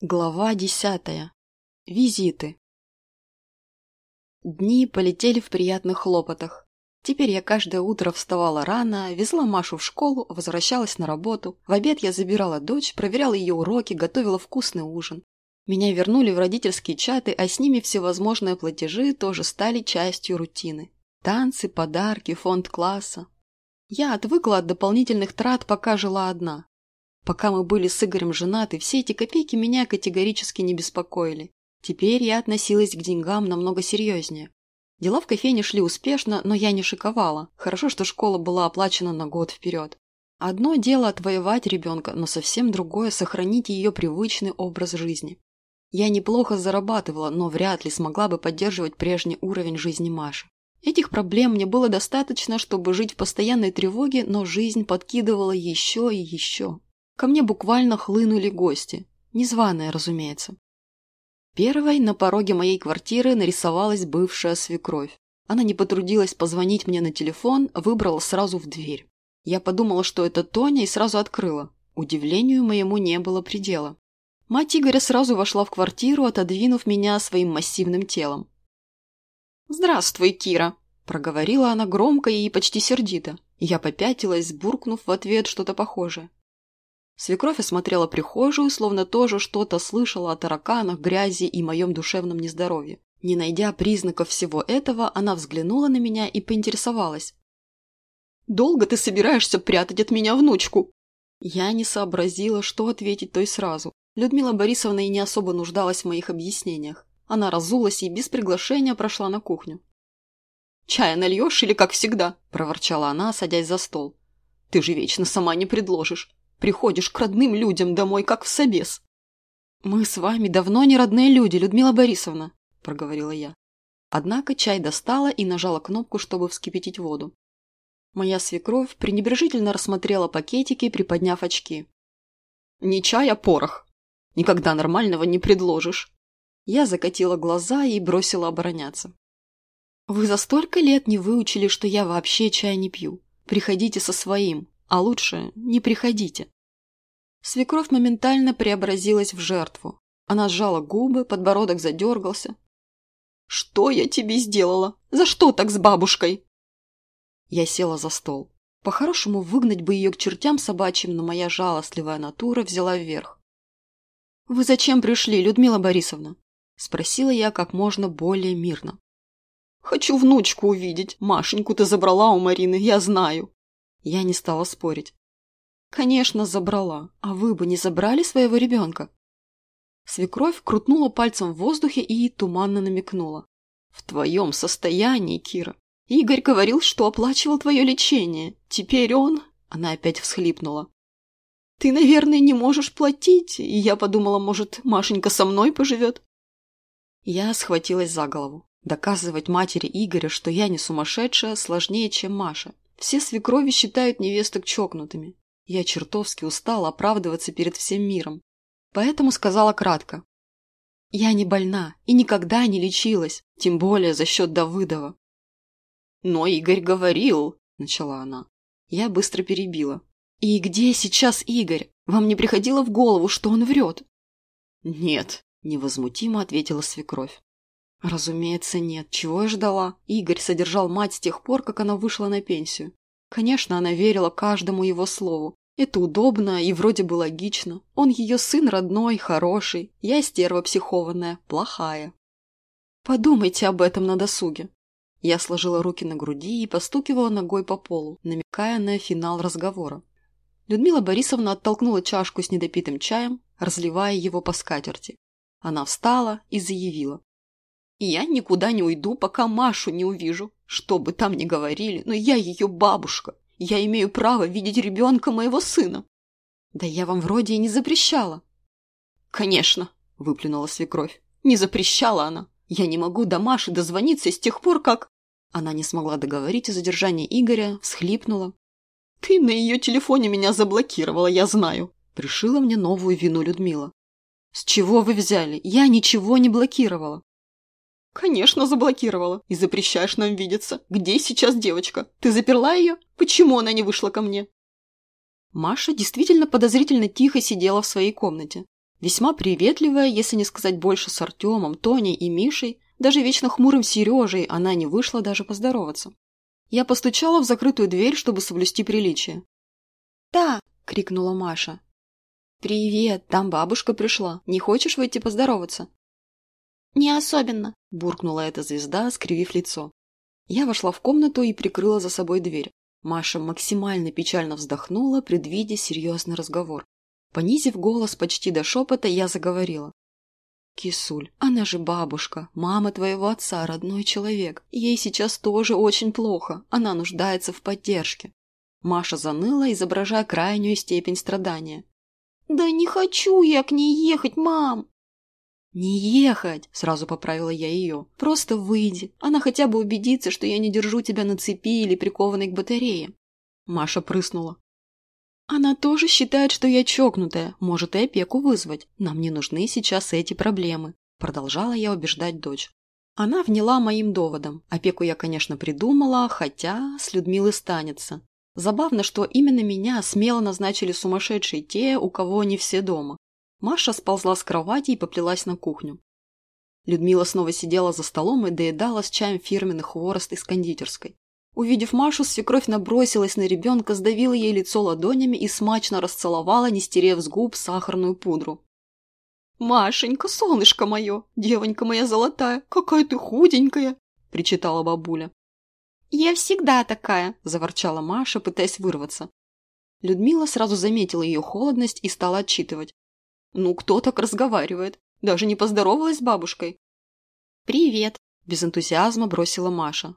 Глава десятая. Визиты. Дни полетели в приятных хлопотах. Теперь я каждое утро вставала рано, везла Машу в школу, возвращалась на работу. В обед я забирала дочь, проверяла ее уроки, готовила вкусный ужин. Меня вернули в родительские чаты, а с ними всевозможные платежи тоже стали частью рутины. Танцы, подарки, фонд класса. Я отвыкла от дополнительных трат, пока жила одна. Пока мы были с Игорем женаты, все эти копейки меня категорически не беспокоили. Теперь я относилась к деньгам намного серьезнее. Дела в кофейне шли успешно, но я не шиковала. Хорошо, что школа была оплачена на год вперед. Одно дело отвоевать ребенка, но совсем другое – сохранить ее привычный образ жизни. Я неплохо зарабатывала, но вряд ли смогла бы поддерживать прежний уровень жизни Маши. Этих проблем мне было достаточно, чтобы жить в постоянной тревоге, но жизнь подкидывала еще и еще. Ко мне буквально хлынули гости. Незваные, разумеется. Первой на пороге моей квартиры нарисовалась бывшая свекровь. Она не потрудилась позвонить мне на телефон, выбрала сразу в дверь. Я подумала, что это Тоня, и сразу открыла. Удивлению моему не было предела. Мать Игоря сразу вошла в квартиру, отодвинув меня своим массивным телом. «Здравствуй, Кира!» – проговорила она громко и почти сердито. Я попятилась, буркнув в ответ что-то похожее. Свекровь осмотрела прихожую, словно тоже что-то слышала о тараканах, грязи и моем душевном нездоровье. Не найдя признаков всего этого, она взглянула на меня и поинтересовалась. «Долго ты собираешься прятать от меня внучку?» Я не сообразила, что ответить той сразу. Людмила Борисовна и не особо нуждалась в моих объяснениях. Она разулась и без приглашения прошла на кухню. «Чая нальешь или как всегда?» – проворчала она, садясь за стол. «Ты же вечно сама не предложишь. Приходишь к родным людям домой, как в собес. «Мы с вами давно не родные люди, Людмила Борисовна», – проговорила я. Однако чай достала и нажала кнопку, чтобы вскипятить воду. Моя свекровь пренебрежительно рассмотрела пакетики, приподняв очки. «Не чай, а порох. Никогда нормального не предложишь». Я закатила глаза и бросила обороняться. «Вы за столько лет не выучили, что я вообще чай не пью. Приходите со своим, а лучше не приходите. Свекровь моментально преобразилась в жертву. Она сжала губы, подбородок задергался. «Что я тебе сделала? За что так с бабушкой?» Я села за стол. По-хорошему выгнать бы ее к чертям собачьим, но моя жалостливая натура взяла вверх. «Вы зачем пришли, Людмила Борисовна?» – спросила я как можно более мирно. «Хочу внучку увидеть. Машеньку ты забрала у Марины, я знаю. Я не стала спорить. «Конечно, забрала. А вы бы не забрали своего ребенка?» Свекровь крутнула пальцем в воздухе и туманно намекнула. «В твоем состоянии, Кира. Игорь говорил, что оплачивал твое лечение. Теперь он...» Она опять всхлипнула. «Ты, наверное, не можешь платить, и я подумала, может, Машенька со мной поживет?» Я схватилась за голову. Доказывать матери Игоря, что я не сумасшедшая, сложнее, чем Маша. Все свекрови считают невесток чокнутыми. Я чертовски устала оправдываться перед всем миром. Поэтому сказала кратко. Я не больна и никогда не лечилась, тем более за счет Давыдова. Но Игорь говорил, начала она. Я быстро перебила. И где сейчас Игорь? Вам не приходило в голову, что он врет? Нет, невозмутимо ответила свекровь. Разумеется, нет. Чего я ждала? Игорь содержал мать с тех пор, как она вышла на пенсию. Конечно, она верила каждому его слову. Это удобно и вроде бы логично. Он ее сын родной, хороший. Я стерва психованная, плохая. Подумайте об этом на досуге. Я сложила руки на груди и постукивала ногой по полу, намекая на финал разговора. Людмила Борисовна оттолкнула чашку с недопитым чаем, разливая его по скатерти. Она встала и заявила. Я никуда не уйду, пока Машу не увижу. Что бы там ни говорили, но я ее бабушка. Я имею право видеть ребенка моего сына. Да я вам вроде и не запрещала. Конечно, выплюнула свекровь. Не запрещала она. Я не могу до Маши дозвониться с тех пор, как... Она не смогла договорить о задержании Игоря, всхлипнула. Ты на ее телефоне меня заблокировала, я знаю. Пришила мне новую вину Людмила. С чего вы взяли? Я ничего не блокировала. «Конечно, заблокировала. И запрещаешь нам видеться. Где сейчас девочка? Ты заперла ее? Почему она не вышла ко мне?» Маша действительно подозрительно тихо сидела в своей комнате. Весьма приветливая, если не сказать больше с Артемом, Тоней и Мишей, даже вечно хмурым Сережей она не вышла даже поздороваться. Я постучала в закрытую дверь, чтобы соблюсти приличие. «Да!» – крикнула Маша. «Привет, там бабушка пришла. Не хочешь выйти поздороваться?» «Не особенно», – буркнула эта звезда, скривив лицо. Я вошла в комнату и прикрыла за собой дверь. Маша максимально печально вздохнула, предвидя серьезный разговор. Понизив голос почти до шепота, я заговорила. «Кисуль, она же бабушка, мама твоего отца, родной человек. Ей сейчас тоже очень плохо, она нуждается в поддержке». Маша заныла, изображая крайнюю степень страдания. «Да не хочу я к ней ехать, мам!» «Не ехать!» – сразу поправила я ее. «Просто выйди. Она хотя бы убедится, что я не держу тебя на цепи или прикованной к батарее». Маша прыснула. «Она тоже считает, что я чокнутая, может и опеку вызвать. Нам не нужны сейчас эти проблемы», – продолжала я убеждать дочь. Она вняла моим доводом. Опеку я, конечно, придумала, хотя с Людмилой станется. Забавно, что именно меня смело назначили сумасшедшие те, у кого не все дома. Маша сползла с кровати и поплелась на кухню. Людмила снова сидела за столом и доедала с чаем фирменный хворост из кондитерской. Увидев Машу, свекровь набросилась на ребенка, сдавила ей лицо ладонями и смачно расцеловала, не стерев с губ сахарную пудру. «Машенька, солнышко мое, девонька моя золотая, какая ты худенькая!» – причитала бабуля. «Я всегда такая!» – заворчала Маша, пытаясь вырваться. Людмила сразу заметила ее холодность и стала отчитывать. Ну, кто так разговаривает? Даже не поздоровалась с бабушкой. «Привет», – без энтузиазма бросила Маша.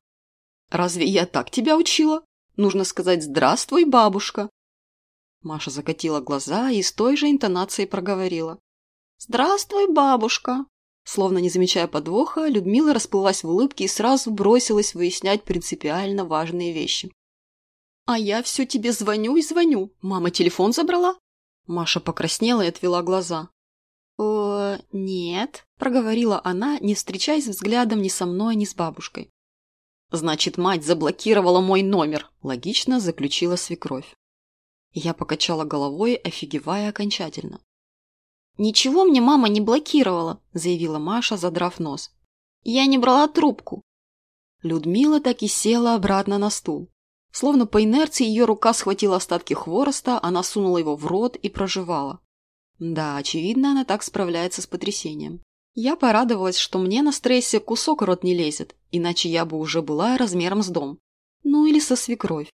«Разве я так тебя учила? Нужно сказать «Здравствуй, бабушка». Маша закатила глаза и с той же интонацией проговорила. «Здравствуй, бабушка!» Словно не замечая подвоха, Людмила расплылась в улыбке и сразу бросилась выяснять принципиально важные вещи. «А я все тебе звоню и звоню. Мама телефон забрала? Маша покраснела и отвела глаза. «О, нет», – проговорила она, не встречаясь взглядом ни со мной, ни с бабушкой. «Значит, мать заблокировала мой номер», – логично заключила свекровь. Я покачала головой, офигевая окончательно. «Ничего мне мама не блокировала», – заявила Маша, задрав нос. «Я не брала трубку». Людмила так и села обратно на стул. Словно по инерции ее рука схватила остатки хвороста, она сунула его в рот и проживала. Да, очевидно, она так справляется с потрясением. Я порадовалась, что мне на стрессе кусок рот не лезет, иначе я бы уже была размером с дом. Ну или со свекровь.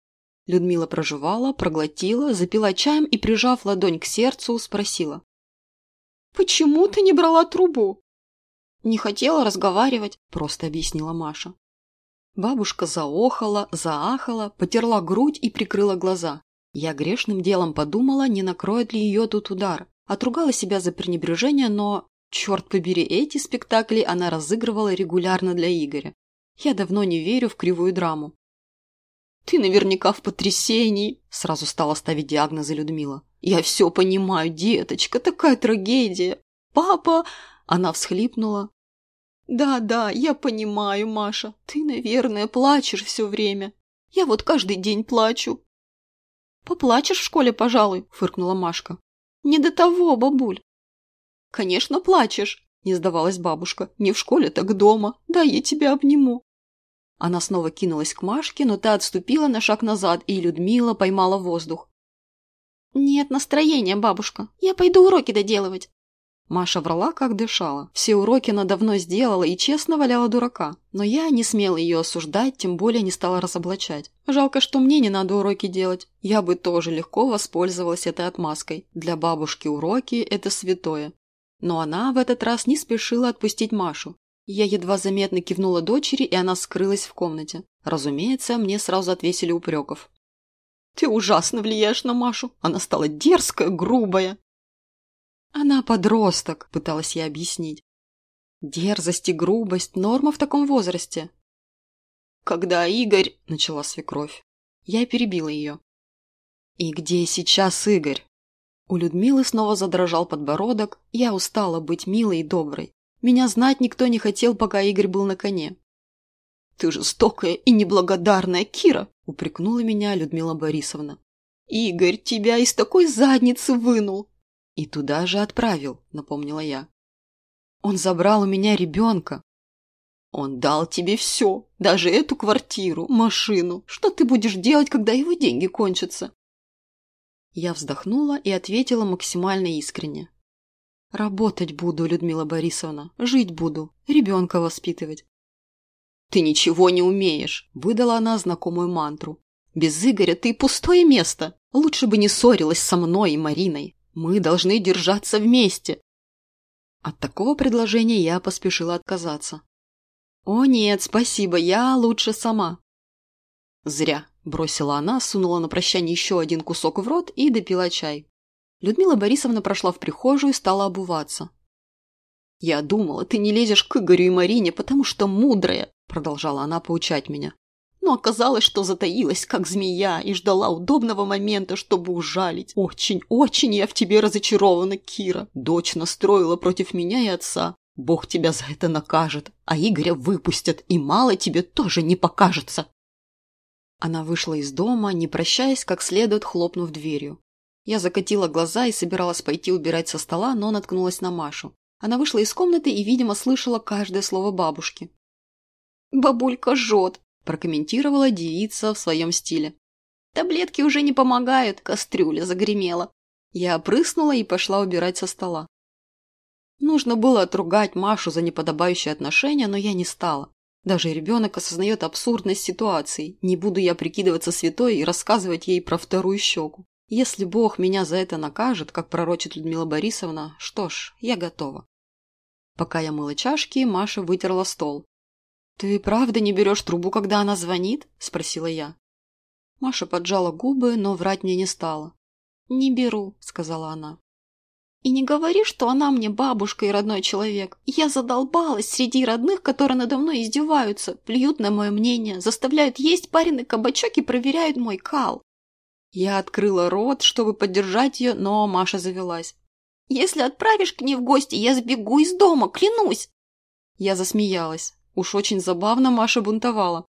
Людмила проживала, проглотила, запила чаем и, прижав ладонь к сердцу, спросила. «Почему ты не брала трубу?» «Не хотела разговаривать», – просто объяснила Маша. Бабушка заохала, заахала, потерла грудь и прикрыла глаза. Я грешным делом подумала, не накроет ли ее тут удар. Отругала себя за пренебрежение, но, черт побери, эти спектакли она разыгрывала регулярно для Игоря. Я давно не верю в кривую драму. «Ты наверняка в потрясении!» – сразу стала ставить диагнозы Людмила. «Я все понимаю, деточка, такая трагедия! Папа...» Она всхлипнула, «Да, да, я понимаю, Маша. Ты, наверное, плачешь все время. Я вот каждый день плачу». «Поплачешь в школе, пожалуй», – фыркнула Машка. «Не до того, бабуль». «Конечно, плачешь», – не сдавалась бабушка. «Не в школе, так дома. Да, я тебя обниму». Она снова кинулась к Машке, но та отступила на шаг назад, и Людмила поймала воздух. «Нет настроения, бабушка. Я пойду уроки доделывать». Маша врала, как дышала. Все уроки она давно сделала и честно валяла дурака. Но я не смела ее осуждать, тем более не стала разоблачать. Жалко, что мне не надо уроки делать. Я бы тоже легко воспользовалась этой отмазкой. Для бабушки уроки – это святое. Но она в этот раз не спешила отпустить Машу. Я едва заметно кивнула дочери, и она скрылась в комнате. Разумеется, мне сразу отвесили упреков. «Ты ужасно влияешь на Машу. Она стала дерзкая, грубая. Она подросток, пыталась я объяснить. Дерзость и грубость – норма в таком возрасте. Когда Игорь... – начала свекровь. Я перебила ее. И где сейчас Игорь? У Людмилы снова задрожал подбородок. Я устала быть милой и доброй. Меня знать никто не хотел, пока Игорь был на коне. «Ты жестокая и неблагодарная Кира!» – упрекнула меня Людмила Борисовна. «Игорь тебя из такой задницы вынул! И туда же отправил, напомнила я. Он забрал у меня ребенка. Он дал тебе все, даже эту квартиру, машину. Что ты будешь делать, когда его деньги кончатся? Я вздохнула и ответила максимально искренне. Работать буду, Людмила Борисовна, жить буду, ребенка воспитывать. Ты ничего не умеешь, выдала она знакомую мантру. Без Игоря ты пустое место. Лучше бы не ссорилась со мной и Мариной. Мы должны держаться вместе. От такого предложения я поспешила отказаться. «О нет, спасибо, я лучше сама». «Зря», – бросила она, сунула на прощание еще один кусок в рот и допила чай. Людмила Борисовна прошла в прихожую и стала обуваться. «Я думала, ты не лезешь к Игорю и Марине, потому что мудрая», – продолжала она поучать меня но оказалось, что затаилась, как змея, и ждала удобного момента, чтобы ужалить. Очень-очень я в тебе разочарована, Кира. Дочь настроила против меня и отца. Бог тебя за это накажет, а Игоря выпустят, и мало тебе тоже не покажется. Она вышла из дома, не прощаясь, как следует хлопнув дверью. Я закатила глаза и собиралась пойти убирать со стола, но наткнулась на Машу. Она вышла из комнаты и, видимо, слышала каждое слово бабушки. «Бабулька жжет!» Прокомментировала девица в своем стиле. «Таблетки уже не помогают, кастрюля загремела». Я опрыснула и пошла убирать со стола. Нужно было отругать Машу за неподобающее отношение, но я не стала. Даже ребенок осознает абсурдность ситуации. Не буду я прикидываться святой и рассказывать ей про вторую щеку. Если Бог меня за это накажет, как пророчит Людмила Борисовна, что ж, я готова. Пока я мыла чашки, Маша вытерла стол. «Ты правда не берешь трубу, когда она звонит?» – спросила я. Маша поджала губы, но врать мне не стала. «Не беру», – сказала она. «И не говори, что она мне бабушка и родной человек. Я задолбалась среди родных, которые надо мной издеваются, плюют на мое мнение, заставляют есть пареный кабачок и проверяют мой кал». Я открыла рот, чтобы поддержать ее, но Маша завелась. «Если отправишь к ней в гости, я сбегу из дома, клянусь!» Я засмеялась. Уж очень забавно Маша бунтовала.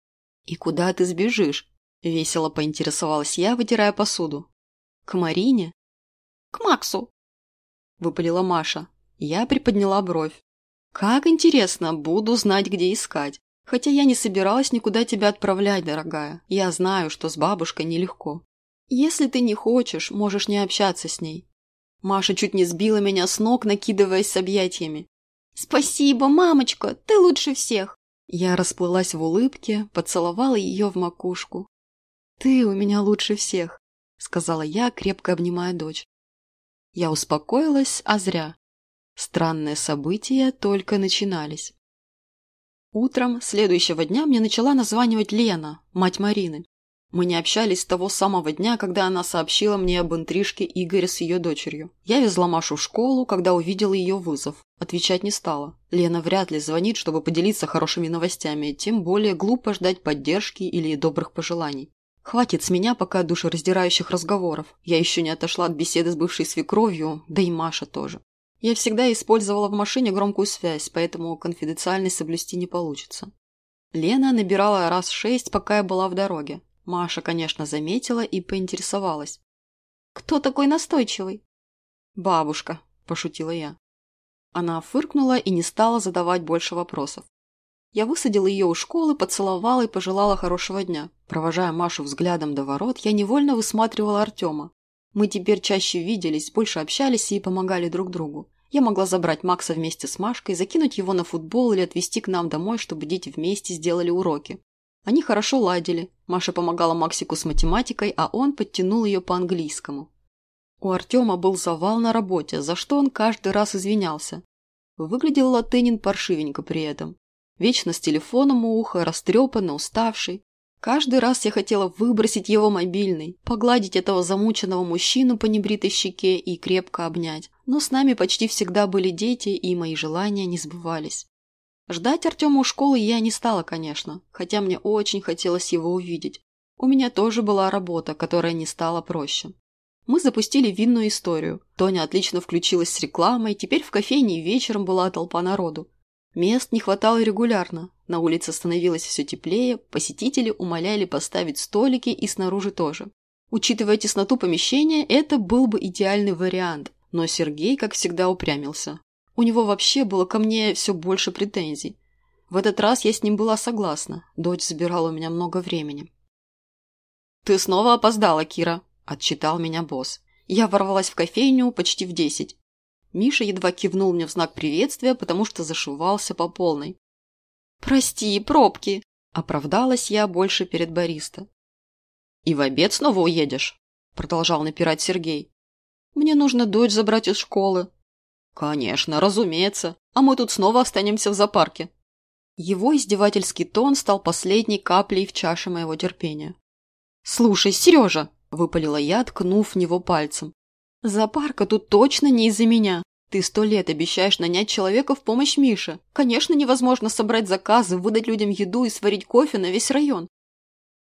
«И куда ты сбежишь?» – весело поинтересовалась я, вытирая посуду. «К Марине?» «К Максу», – выпалила Маша. Я приподняла бровь. «Как интересно, буду знать, где искать. Хотя я не собиралась никуда тебя отправлять, дорогая. Я знаю, что с бабушкой нелегко. Если ты не хочешь, можешь не общаться с ней». Маша чуть не сбила меня с ног, накидываясь с объятиями. «Спасибо, мамочка, ты лучше всех!» Я расплылась в улыбке, поцеловала ее в макушку. «Ты у меня лучше всех», — сказала я, крепко обнимая дочь. Я успокоилась, а зря. Странные события только начинались. Утром следующего дня мне начала названивать Лена, мать Марины. Мы не общались с того самого дня, когда она сообщила мне об интрижке Игоря с ее дочерью. Я везла Машу в школу, когда увидела ее вызов. Отвечать не стала. Лена вряд ли звонит, чтобы поделиться хорошими новостями, тем более глупо ждать поддержки или добрых пожеланий. Хватит с меня пока душераздирающих разговоров. Я еще не отошла от беседы с бывшей свекровью, да и Маша тоже. Я всегда использовала в машине громкую связь, поэтому конфиденциальность соблюсти не получится. Лена набирала раз шесть, пока я была в дороге. Маша, конечно, заметила и поинтересовалась. «Кто такой настойчивый?» «Бабушка», – пошутила я. Она фыркнула и не стала задавать больше вопросов. Я высадила ее у школы, поцеловала и пожелала хорошего дня. Провожая Машу взглядом до ворот, я невольно высматривала Артема. Мы теперь чаще виделись, больше общались и помогали друг другу. Я могла забрать Макса вместе с Машкой, закинуть его на футбол или отвезти к нам домой, чтобы дети вместе сделали уроки. Они хорошо ладили. Маша помогала Максику с математикой, а он подтянул ее по английскому. У Артема был завал на работе, за что он каждый раз извинялся. Выглядел Латынин паршивенько при этом. Вечно с телефоном у уха, растрепанно, уставший. Каждый раз я хотела выбросить его мобильный, погладить этого замученного мужчину по небритой щеке и крепко обнять. Но с нами почти всегда были дети, и мои желания не сбывались. Ждать Артема у школы я не стала, конечно, хотя мне очень хотелось его увидеть. У меня тоже была работа, которая не стала проще. Мы запустили винную историю. Тоня отлично включилась с рекламой, теперь в кофейне вечером была толпа народу. Мест не хватало регулярно. На улице становилось все теплее, посетители умоляли поставить столики и снаружи тоже. Учитывая тесноту помещения, это был бы идеальный вариант. но Сергей, как всегда, упрямился. У него вообще было ко мне все больше претензий. В этот раз я с ним была согласна. Дочь забирала у меня много времени. «Ты снова опоздала, Кира», – отчитал меня босс. Я ворвалась в кофейню почти в десять. Миша едва кивнул мне в знак приветствия, потому что зашивался по полной. «Прости, пробки!» – оправдалась я больше перед бариста. «И в обед снова уедешь?» – продолжал напирать Сергей. «Мне нужно дочь забрать из школы». «Конечно, разумеется. А мы тут снова останемся в зоопарке». Его издевательский тон стал последней каплей в чаше моего терпения. «Слушай, Сережа!» – выпалила я, ткнув в него пальцем. «Зоопарка тут точно не из-за меня. Ты сто лет обещаешь нанять человека в помощь Мише. Конечно, невозможно собрать заказы, выдать людям еду и сварить кофе на весь район.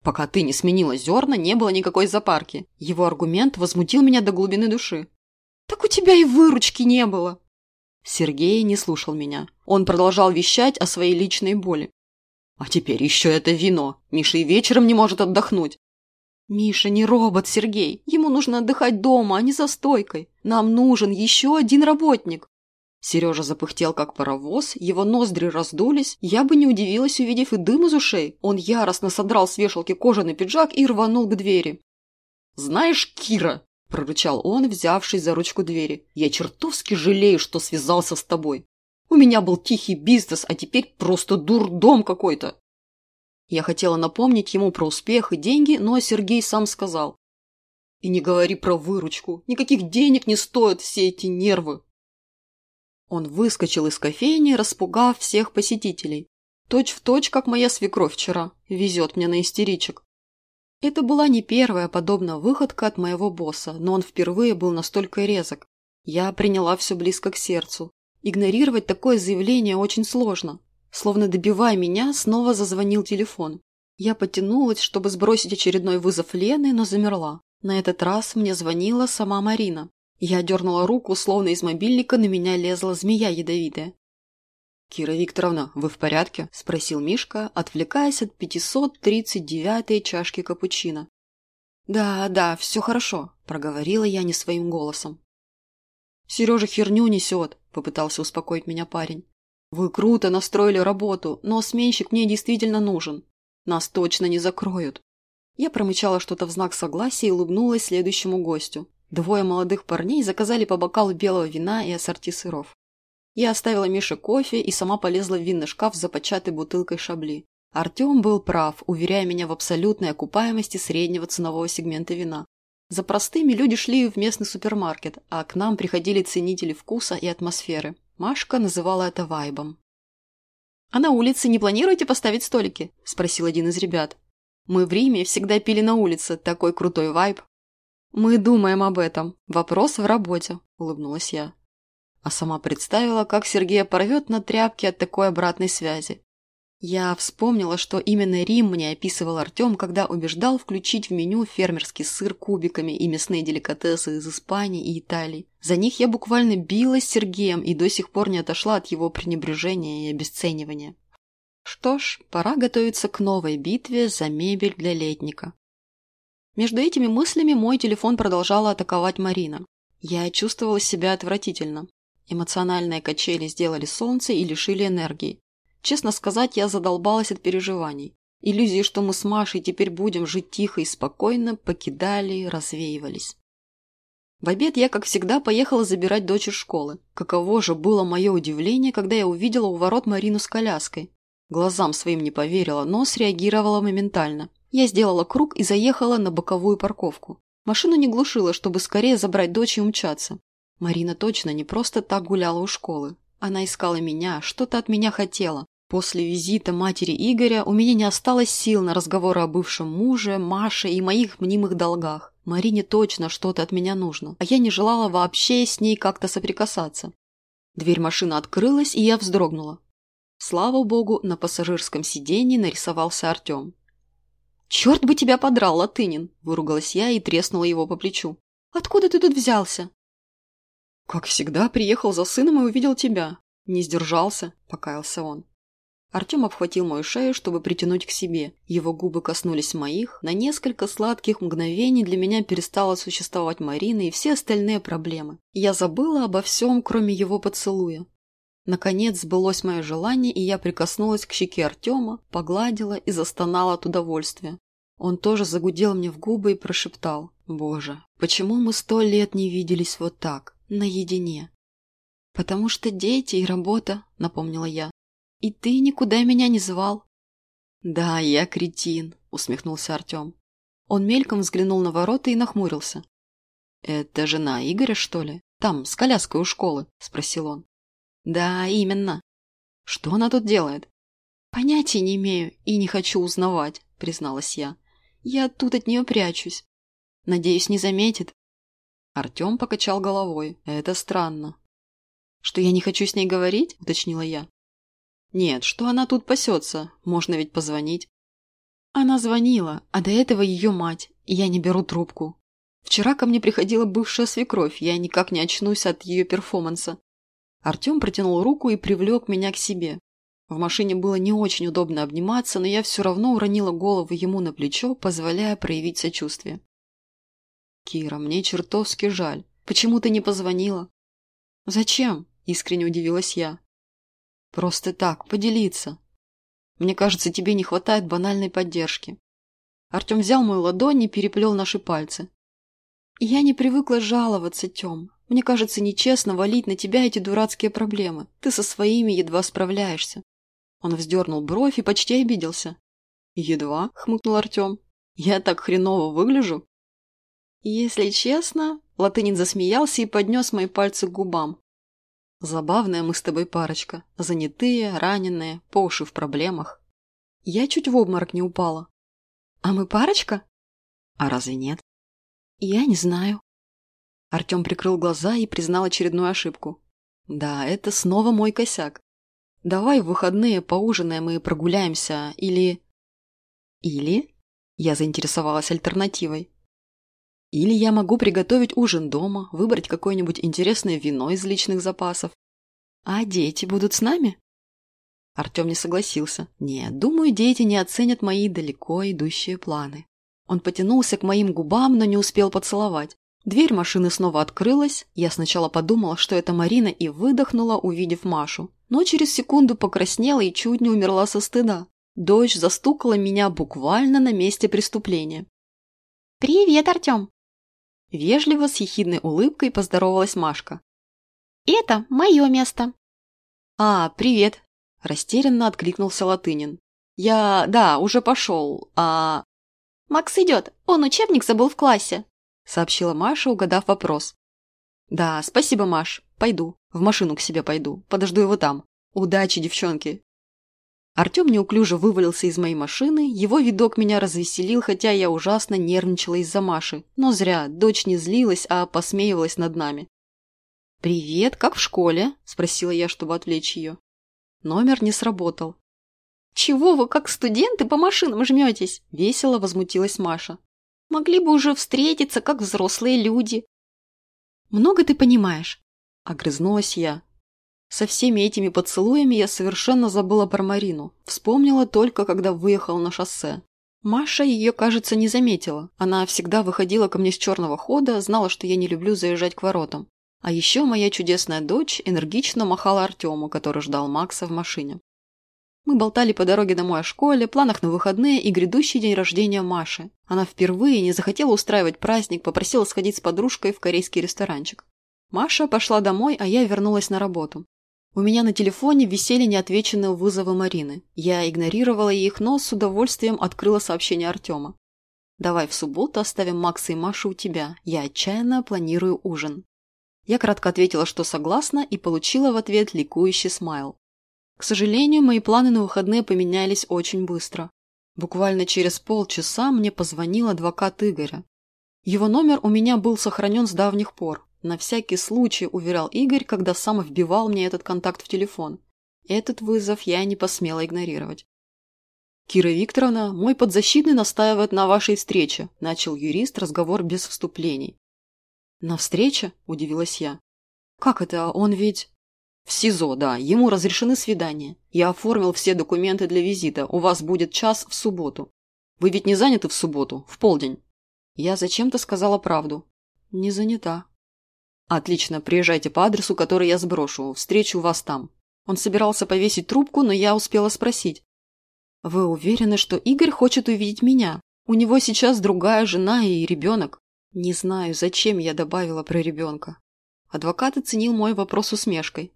Пока ты не сменила зерна, не было никакой запарки. Его аргумент возмутил меня до глубины души. Так у тебя и выручки не было. Сергей не слушал меня. Он продолжал вещать о своей личной боли. А теперь еще это вино. Миша и вечером не может отдохнуть. Миша не робот, Сергей. Ему нужно отдыхать дома, а не за стойкой. Нам нужен еще один работник. Сережа запыхтел, как паровоз, его ноздри раздулись. Я бы не удивилась, увидев и дым из ушей. Он яростно содрал с вешалки кожаный пиджак и рванул к двери. «Знаешь, Кира!» – прорычал он, взявшись за ручку двери. «Я чертовски жалею, что связался с тобой. У меня был тихий бизнес, а теперь просто дурдом какой-то». Я хотела напомнить ему про успех и деньги, но Сергей сам сказал. «И не говори про выручку. Никаких денег не стоят все эти нервы. Он выскочил из кофейни, распугав всех посетителей. Точь в точь, как моя свекровь вчера. Везет мне на истеричек. Это была не первая подобная выходка от моего босса, но он впервые был настолько резок. Я приняла все близко к сердцу. Игнорировать такое заявление очень сложно. Словно добивая меня, снова зазвонил телефон. Я потянулась, чтобы сбросить очередной вызов Лены, но замерла. На этот раз мне звонила сама Марина. Я дернула руку, словно из мобильника на меня лезла змея ядовитая. «Кира Викторовна, вы в порядке?» – спросил Мишка, отвлекаясь от 539-й чашки капучино. «Да, да, все хорошо», – проговорила я не своим голосом. «Сережа херню несет», – попытался успокоить меня парень. «Вы круто настроили работу, но сменщик мне действительно нужен. Нас точно не закроют». Я промычала что-то в знак согласия и улыбнулась следующему гостю. Двое молодых парней заказали по бокалу белого вина и ассорти сыров. Я оставила Мише кофе и сама полезла в винный шкаф за початой бутылкой шабли. Артем был прав, уверяя меня в абсолютной окупаемости среднего ценового сегмента вина. За простыми люди шли в местный супермаркет, а к нам приходили ценители вкуса и атмосферы. Машка называла это вайбом. «А на улице не планируете поставить столики?» – спросил один из ребят. «Мы в Риме всегда пили на улице, такой крутой вайб». «Мы думаем об этом. Вопрос в работе», – улыбнулась я. А сама представила, как Сергея порвет на тряпке от такой обратной связи. Я вспомнила, что именно Рим мне описывал Артем, когда убеждал включить в меню фермерский сыр кубиками и мясные деликатесы из Испании и Италии. За них я буквально билась с Сергеем и до сих пор не отошла от его пренебрежения и обесценивания. Что ж, пора готовиться к новой битве за мебель для летника. Между этими мыслями мой телефон продолжала атаковать Марина. Я чувствовала себя отвратительно. Эмоциональные качели сделали солнце и лишили энергии. Честно сказать, я задолбалась от переживаний. Иллюзии, что мы с Машей теперь будем жить тихо и спокойно, покидали, развеивались. В обед я, как всегда, поехала забирать дочь из школы. Каково же было мое удивление, когда я увидела у ворот Марину с коляской. Глазам своим не поверила, но среагировала моментально. Я сделала круг и заехала на боковую парковку. Машину не глушила, чтобы скорее забрать дочь и умчаться. Марина точно не просто так гуляла у школы. Она искала меня, что-то от меня хотела. После визита матери Игоря у меня не осталось сил на разговоры о бывшем муже, Маше и моих мнимых долгах. Марине точно что-то от меня нужно, а я не желала вообще с ней как-то соприкасаться. Дверь машины открылась, и я вздрогнула. Слава богу, на пассажирском сиденье нарисовался Артем. «Черт бы тебя подрал, Латынин!» – выругалась я и треснула его по плечу. «Откуда ты тут взялся?» «Как всегда, приехал за сыном и увидел тебя. Не сдержался», – покаялся он. Артем обхватил мою шею, чтобы притянуть к себе. Его губы коснулись моих. На несколько сладких мгновений для меня перестала существовать Марина и все остальные проблемы. Я забыла обо всем, кроме его поцелуя. Наконец сбылось мое желание, и я прикоснулась к щеке Артема, погладила и застонала от удовольствия. Он тоже загудел мне в губы и прошептал. «Боже, почему мы сто лет не виделись вот так, наедине?» «Потому что дети и работа», — напомнила я. «И ты никуда меня не звал». «Да, я кретин», — усмехнулся Артем. Он мельком взглянул на ворота и нахмурился. «Это жена Игоря, что ли? Там, с коляской у школы?» — спросил он. «Да, именно». «Что она тут делает?» «Понятия не имею и не хочу узнавать», — призналась я. «Я тут от нее прячусь. Надеюсь, не заметит». Артем покачал головой. «Это странно». «Что я не хочу с ней говорить?» — уточнила я. «Нет, что она тут пасется? Можно ведь позвонить». Она звонила, а до этого ее мать, я не беру трубку. Вчера ко мне приходила бывшая свекровь, я никак не очнусь от ее перформанса. Артем протянул руку и привлек меня к себе. В машине было не очень удобно обниматься, но я все равно уронила голову ему на плечо, позволяя проявить сочувствие. «Кира, мне чертовски жаль. Почему ты не позвонила?» «Зачем?» – искренне удивилась я. «Просто так, поделиться. Мне кажется, тебе не хватает банальной поддержки». Артем взял мою ладонь и переплел наши пальцы. «Я не привыкла жаловаться, Тем. Мне кажется нечестно валить на тебя эти дурацкие проблемы. Ты со своими едва справляешься. Он вздернул бровь и почти обиделся. «Едва?» — хмыкнул Артем. «Я так хреново выгляжу?» «Если честно...» — Латынин засмеялся и поднес мои пальцы к губам. «Забавная мы с тобой парочка. Занятые, раненые, по уши в проблемах. Я чуть в обморок не упала. А мы парочка? А разве нет? Я не знаю. Артем прикрыл глаза и признал очередную ошибку. «Да, это снова мой косяк. Давай в выходные поужинаем и прогуляемся, или...» «Или?» Я заинтересовалась альтернативой. «Или я могу приготовить ужин дома, выбрать какое-нибудь интересное вино из личных запасов. А дети будут с нами?» Артем не согласился. «Нет, думаю, дети не оценят мои далеко идущие планы». Он потянулся к моим губам, но не успел поцеловать. Дверь машины снова открылась. Я сначала подумала, что это Марина, и выдохнула, увидев Машу. Но через секунду покраснела и чуть не умерла со стыда. Дочь застукала меня буквально на месте преступления. «Привет, Артем!» Вежливо, с ехидной улыбкой поздоровалась Машка. «Это мое место!» «А, привет!» – растерянно откликнулся Латынин. «Я... да, уже пошел, а...» «Макс идет, он учебник забыл в классе!» – сообщила Маша, угадав вопрос. «Да, спасибо, Маш. Пойду. В машину к себе пойду. Подожду его там. Удачи, девчонки!» Артем неуклюже вывалился из моей машины, его видок меня развеселил, хотя я ужасно нервничала из-за Маши. Но зря, дочь не злилась, а посмеивалась над нами. «Привет, как в школе?» – спросила я, чтобы отвлечь ее. Номер не сработал. «Чего вы, как студенты, по машинам жметесь?» – весело возмутилась Маша. Могли бы уже встретиться, как взрослые люди. Много ты понимаешь, огрызнулась я. Со всеми этими поцелуями я совершенно забыла про Марину. Вспомнила только, когда выехал на шоссе. Маша ее, кажется, не заметила. Она всегда выходила ко мне с черного хода, знала, что я не люблю заезжать к воротам. А еще моя чудесная дочь энергично махала Артему, который ждал Макса в машине. Мы болтали по дороге домой о школе, планах на выходные и грядущий день рождения Маши. Она впервые не захотела устраивать праздник, попросила сходить с подружкой в корейский ресторанчик. Маша пошла домой, а я вернулась на работу. У меня на телефоне висели неотвеченные вызовы Марины. Я игнорировала их, но с удовольствием открыла сообщение Артема. «Давай в субботу оставим Макса и Машу у тебя. Я отчаянно планирую ужин». Я кратко ответила, что согласна, и получила в ответ ликующий смайл. К сожалению, мои планы на выходные поменялись очень быстро. Буквально через полчаса мне позвонил адвокат Игоря. Его номер у меня был сохранен с давних пор. На всякий случай, уверял Игорь, когда сам вбивал мне этот контакт в телефон. Этот вызов я не посмела игнорировать. «Кира Викторовна, мой подзащитный настаивает на вашей встрече», – начал юрист разговор без вступлений. «На встрече?» – удивилась я. «Как это? Он ведь...» В СИЗО, да. Ему разрешены свидания. Я оформил все документы для визита. У вас будет час в субботу. Вы ведь не заняты в субботу? В полдень?» Я зачем-то сказала правду. «Не занята». «Отлично. Приезжайте по адресу, который я сброшу. Встречу вас там». Он собирался повесить трубку, но я успела спросить. «Вы уверены, что Игорь хочет увидеть меня? У него сейчас другая жена и ребенок?» Не знаю, зачем я добавила про ребенка. Адвокат оценил мой вопрос усмешкой.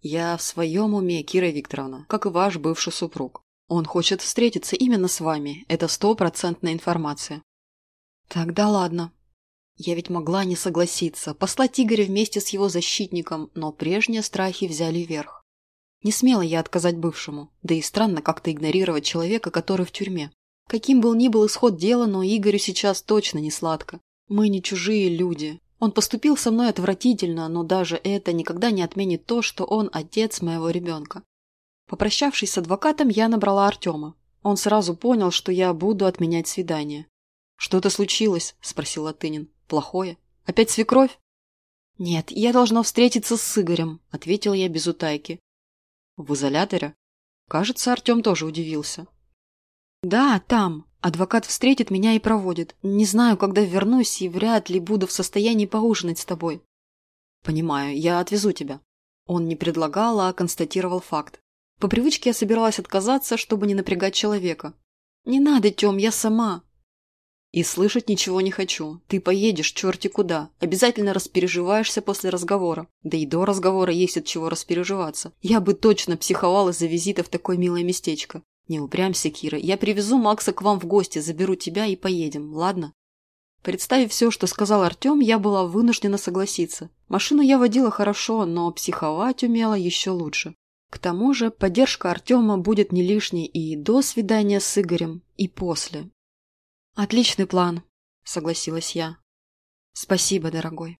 «Я в своем уме, Кира Викторовна, как и ваш бывший супруг. Он хочет встретиться именно с вами. Это стопроцентная информация». «Тогда ладно. Я ведь могла не согласиться, послать Игоря вместе с его защитником, но прежние страхи взяли верх. Не смела я отказать бывшему, да и странно как-то игнорировать человека, который в тюрьме. Каким был ни был исход дела, но Игорю сейчас точно не сладко. Мы не чужие люди, он поступил со мной отвратительно, но даже это никогда не отменит то, что он отец моего ребенка. Попрощавшись с адвокатом, я набрала Артема. Он сразу понял, что я буду отменять свидание. «Что-то случилось?» – спросил Латынин. «Плохое? Опять свекровь?» «Нет, я должна встретиться с Игорем», – ответил я без утайки. «В изоляторе?» Кажется, Артем тоже удивился. «Да, там. Адвокат встретит меня и проводит. Не знаю, когда вернусь, и вряд ли буду в состоянии поужинать с тобой. Понимаю, я отвезу тебя. Он не предлагал, а констатировал факт. По привычке я собиралась отказаться, чтобы не напрягать человека. Не надо, Тём, я сама. И слышать ничего не хочу. Ты поедешь черти куда. Обязательно распереживаешься после разговора. Да и до разговора есть от чего распереживаться. Я бы точно психовала за визита в такое милое местечко. «Не упрямься, Кира. Я привезу Макса к вам в гости, заберу тебя и поедем, ладно?» Представив все, что сказал Артем, я была вынуждена согласиться. Машину я водила хорошо, но психовать умела еще лучше. К тому же поддержка Артема будет не лишней и до свидания с Игорем, и после. «Отличный план», — согласилась я. «Спасибо, дорогой».